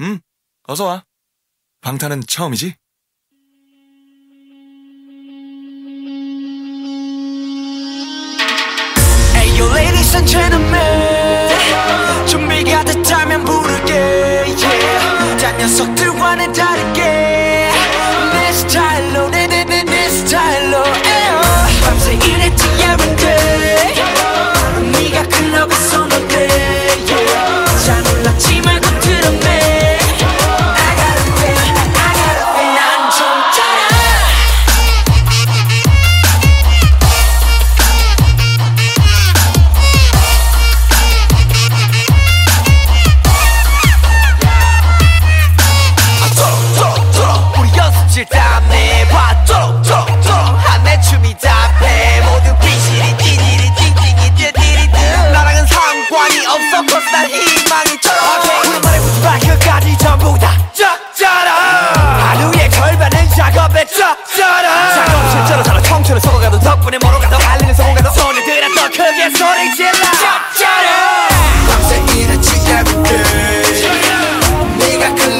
응, 어서 와. 방탄은 처음이지? 준비가 됐다면 부를게 yeah. 다 녀석들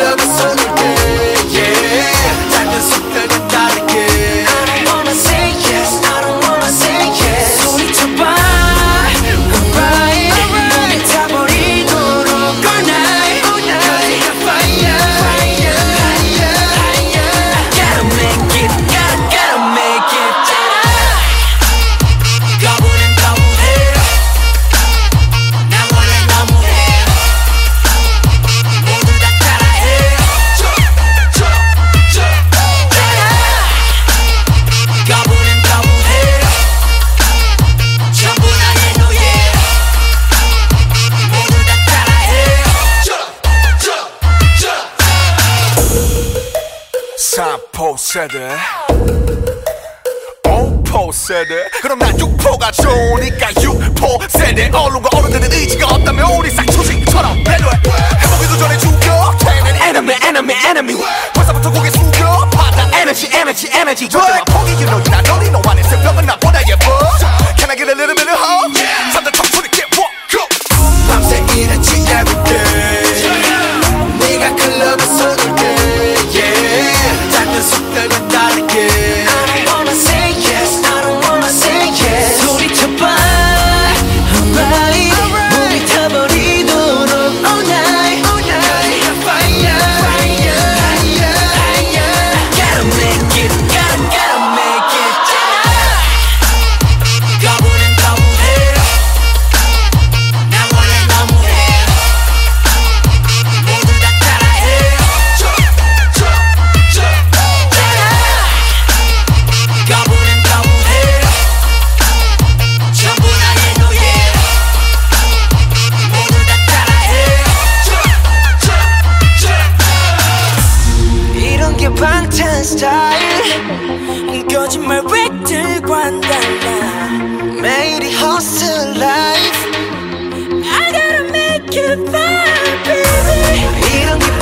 love is so 세대 오포 세대 그럼 난 육포가 좋으니까 육포 세대 얼른과 어른들은 의지가 없다면 우리 싹초식처럼 매료해 해보기도 전에 죽여 쟤는 enemy enemy enemy 벌써부터 고개 숙여 받아 energy energy energy 절대 포기 you know you're not lonely no one is a 병은 나보다 예뻐 Can I get a little bit of hope? 방탄 스타일. 거짓말 왜 들고 매일이 hustle life. I gotta make it fun baby.